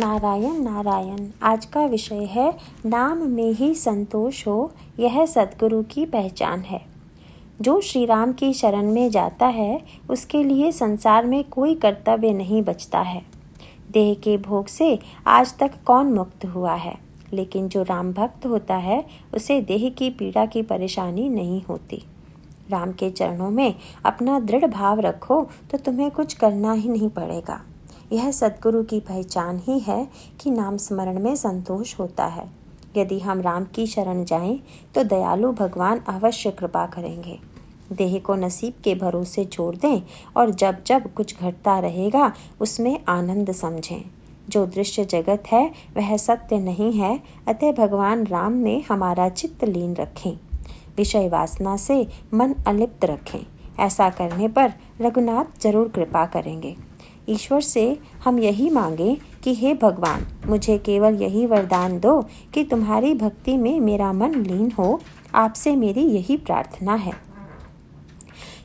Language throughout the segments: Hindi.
नारायण नारायण, आज का विषय है, नाम में ही संतोष हो, यह सदगुरु की पहचान है। जो श्री राम की शरण में जाता है, उसके लिए संसार में कोई कर्तव्य नहीं बचता है। देह के भोग से आज तक कौन मुक्त हुआ है? लेकिन जो राम भक्त होता है, उसे देह की पीड़ा की परेशानी नहीं होती। राम के चरणों में अपना दृढ़ भाव रखो तो तुम्हें कुछ करना ही नहीं पड़ेगा। यह सदगुरु की पहचान ही है कि नाम स्मरण में संतोष होता है। यदि हम राम की शरण जाएँ तो दयालु भगवान अवश्य कृपा करेंगे। देह को नसीब के भरोसे छोड़ दें और जब जब कुछ घटता रहेगा, उसमें आनंद समझें। जो दृश्य जगत है, वह सत्य नहीं है, अतः भगवान राम में हमारा चित्त लीन रखें। विषय वासना से मन अलिप्त रखें। ऐसा करने पर रघुनाथ ज़रूर कृपा करेंगे। ईश्वर से हम यही मांगे कि हे भगवान, मुझे केवल यही वरदान दो कि तुम्हारी भक्ति में मेरा मन लीन हो। आपसे मेरी यही प्रार्थना है।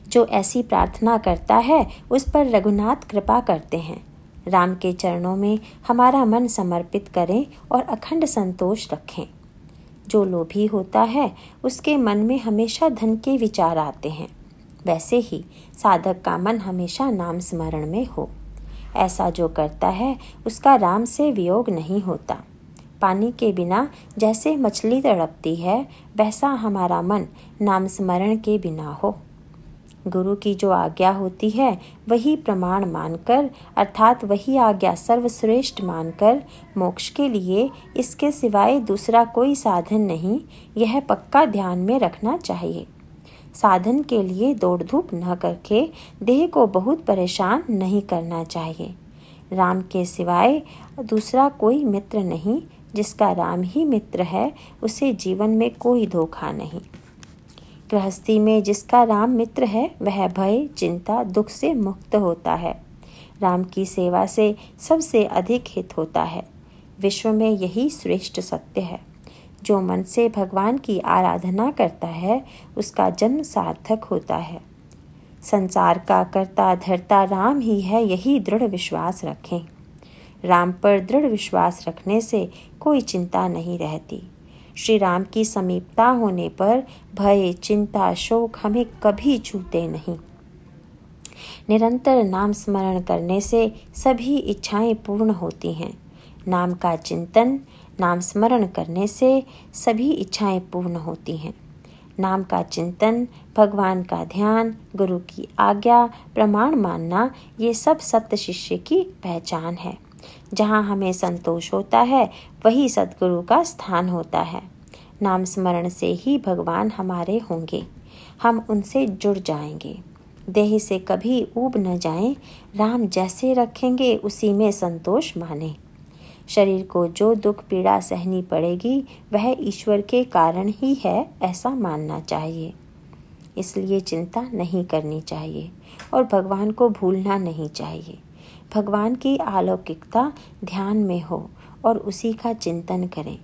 जो ऐसी प्रार्थना करता है, उस पर रघुनाथ कृपा करते हैं। राम के चरणों में हमारा मन समर्पित करें और अखंड संतोष रखें। जो लोभी होता है, उसके मन में हमेशा धन के विचार आते हैं। वैसे ही साधक का मन हमेशा नाम स्मरण में हो। ऐसा जो करता है, उसका राम से वियोग नहीं होता। पानी के बिना जैसे मछली तड़पती है, वैसा हमारा मन नाम स्मरण के बिना हो। गुरु की जो आज्ञा होती है, वही प्रमाण मानकर, अर्थात वही आज्ञा सर्वश्रेष्ठ मानकर, मोक्ष के लिए इसके सिवाय दूसरा कोई साधन नहीं, यह पक्का ध्यान में रखना चाहिए। साधन के लिए दौड़ धूप न करके देह को बहुत परेशान नहीं करना चाहिए। राम के सिवाय दूसरा कोई मित्र नहीं, जिसका राम ही मित्र है, उसे जीवन में कोई धोखा नहीं। गृहस्थी में जिसका राम मित्र है, वह भय, चिंता, दुख से मुक्त होता है। राम की सेवा से सबसे अधिक हित होता है। विश्व में यही श्रेष्ठ सत्य है। जो मन से भगवान की आराधना करता है, उसका जन्म सार्थक होता है। संसार का करता धरता राम ही है, यही दृढ़ विश्वास रखें। राम पर दृढ़ विश्वास रखने से कोई चिंता नहीं रहती। श्री राम की समीपता होने पर भय, चिंता, शोक हमें कभी छूते नहीं। निरंतर नाम स्मरण करने से सभी इच्छाएँ पूर्ण होती हैं। नाम का चिंतन नाम स्मरण करने से सभी इच्छाएँ पूर्ण होती हैं। नाम का चिंतन भगवान का ध्यान गुरु की आज्ञा प्रमाण मानना ये सब सत्य शिष्य की पहचान है। जहाँ हमें संतोष होता है वही सदगुरु का स्थान होता है। नाम स्मरण से ही भगवान हमारे होंगे। हम उनसे जुड़ जाएँगे। देह से कभी ऊब न जाएँ, राम जैसे रखेंगे उसी में संतोष माने। शरीर को जो दुख पीड़ा सहनी पड़ेगी, वह ईश्वर के कारण ही है, ऐसा मानना चाहिए। इसलिए चिंता नहीं करनी चाहिए और भगवान को भूलना नहीं चाहिए। भगवान की अलौकिकता ध्यान में हो और उसी का चिंतन करें।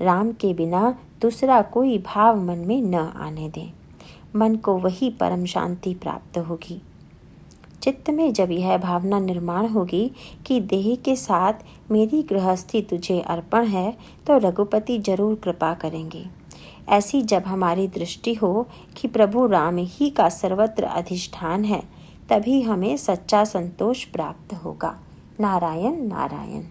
राम के बिना दूसरा कोई भाव मन में न आने दें। मन को वही परम शांति प्राप्त होगी। चित्त में जब यह भावना निर्माण होगी कि देह के साथ मेरी गृहस्थी तुझे अर्पण है तो रघुपति ज़रूर कृपा करेंगे। ऐसी जब हमारी दृष्टि हो कि प्रभु राम ही का सर्वत्र अधिष्ठान है, तभी हमें सच्चा संतोष प्राप्त होगा। नारायण नारायण।